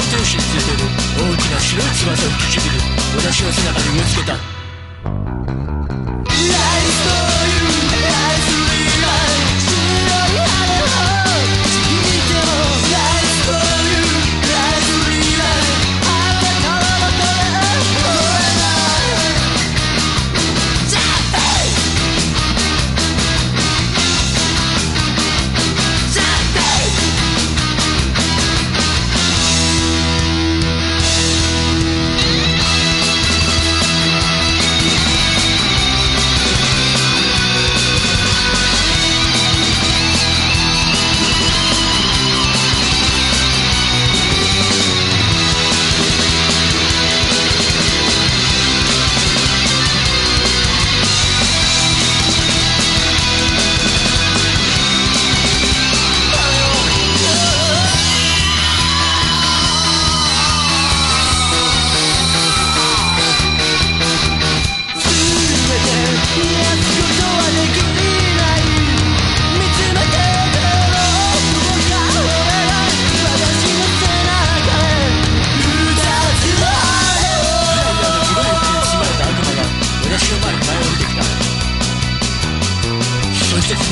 して東京市についてる大きな白い翼を唇私の背中に植え付けた。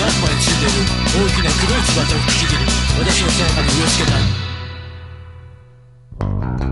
ふわふわに散んでいる大きな黒い翼を引きちぎる私の背中に植え付けた。